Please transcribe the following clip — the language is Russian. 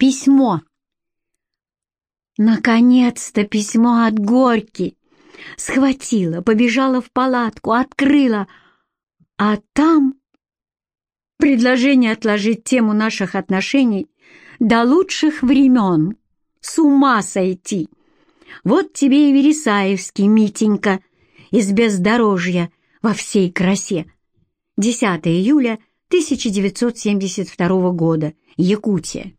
Письмо. Наконец-то письмо от Горьки. Схватила, побежала в палатку, открыла. А там предложение отложить тему наших отношений до лучших времен. С ума сойти! Вот тебе и Вересаевский, Митенька, из бездорожья во всей красе. 10 июля 1972 года, Якутия.